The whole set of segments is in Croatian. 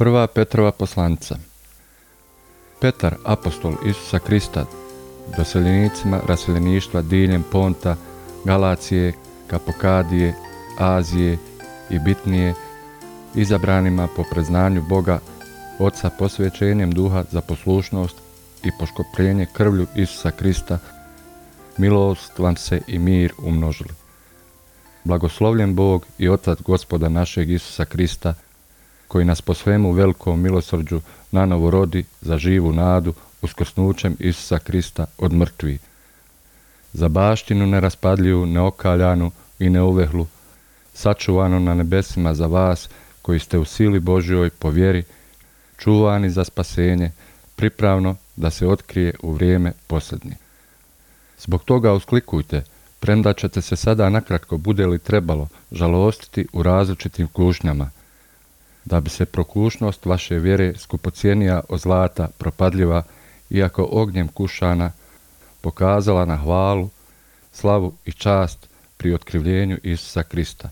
Prva Petrova poslanica Petar, apostol Isusa Krista, doseljenicima raseljeništva diljem Ponta, Galacije, Kapokadije, Azije i Bitnije, izabranima po preznanju Boga, Oca posvećenjem duha za poslušnost i poškopljenje krvlju Isusa Krista, milost vam se i mir umnožili. Blagoslovljen Bog i Otac gospoda našeg Isusa Krista, koji nas po svemu velikom milosrđu nanovo rodi za živu nadu uskrsnućem Isusa Krista od mrtvi. Za baštinu neraspadljivu, neokaljanu i neuvehlu, sačuvano na nebesima za vas koji ste u sili Božjoj po vjeri, čuvani za spasenje, pripravno da se otkrije u vrijeme posljednje. Zbog toga usklikujte, premda ćete se sada nakratko bude li trebalo žalostiti u različitim kušnjama, da bi se prokušnost vaše vjere skupocijenija od zlata propadljiva, iako ognjem kušana, pokazala na hvalu, slavu i čast pri otkrivljenju Isusa Krista,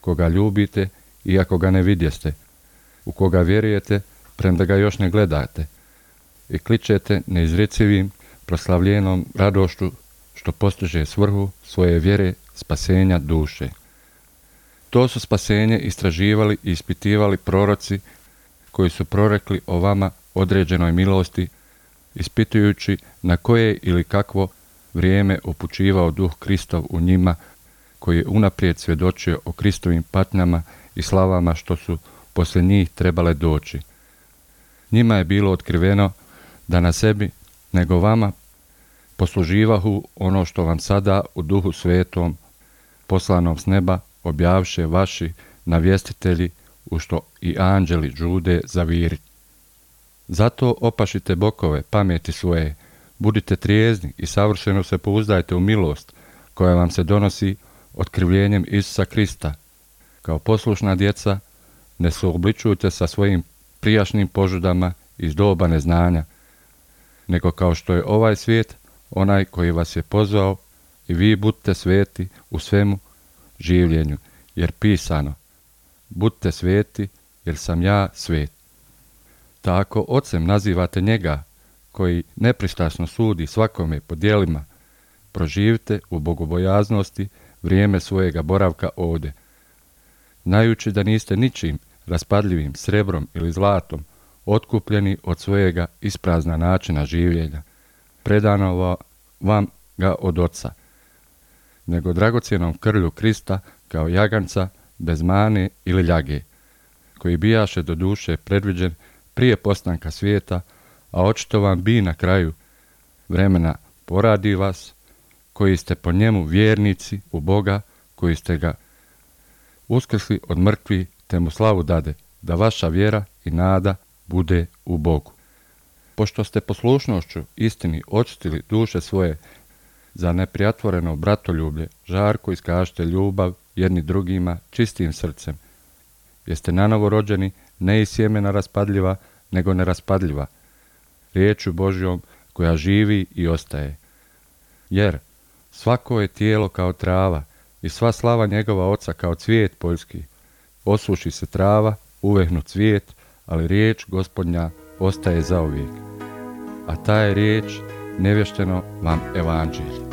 koga ljubite, iako ga ne vidjeste, u koga vjerujete, premda ga još ne gledate, i kličete neizrecivim, proslavljenom radošću što postiže svrhu svoje vjere spasenja duše. To su spasenje istraživali i ispitivali proroci koji su prorekli o vama određenoj milosti, ispitujući na koje ili kakvo vrijeme upućivao duh Kristov u njima, koji je unaprijed svjedočio o Kristovim patnjama i slavama što su poslije njih trebale doći. Njima je bilo otkriveno da na sebi, nego vama, posluživahu ono što vam sada u duhu svetom, poslanom s neba, objavše vaši navjestitelji u što i anđeli žude zaviri. Zato opašite bokove pameti svoje, budite trijezni i savršeno se pouzdajte u milost koja vam se donosi otkrivljenjem Isusa Krista. Kao poslušna djeca ne se obličujte sa svojim prijašnjim požudama iz doba neznanja, nego kao što je ovaj svijet, onaj koji vas je pozvao i vi budite sveti u svemu življenju, jer pisano, budite sveti, jer sam ja svet. Tako ocem nazivate njega, koji nepristrašno sudi svakome po dijelima, proživite u bogobojaznosti vrijeme svojega boravka ovdje. Znajući da niste ničim raspadljivim srebrom ili zlatom otkupljeni od svojega isprazna načina življenja, predano vam ga od oca, nego dragocjenom krlju Krista kao jaganca bez mane ili ljage, koji bijaše do duše predviđen prije postanka svijeta, a očito vam bi na kraju vremena poradi vas, koji ste po njemu vjernici u Boga, koji ste ga uskrsli od mrtvi, te mu slavu dade, da vaša vjera i nada bude u Bogu. Pošto ste poslušnošću istini očistili duše svoje za neprijatvoreno bratoljublje, žarko iskažite ljubav jedni drugima čistim srcem. Jeste nanovo rođeni ne iz sjemena raspadljiva, nego neraspadljiva, riječu Božjom koja živi i ostaje. Jer svako je tijelo kao trava i sva slava njegova oca kao cvijet poljski. Osuši se trava, uvehnu cvijet, ali riječ gospodnja ostaje zauvijek. A ta je riječ nevješteno vam evanđelj.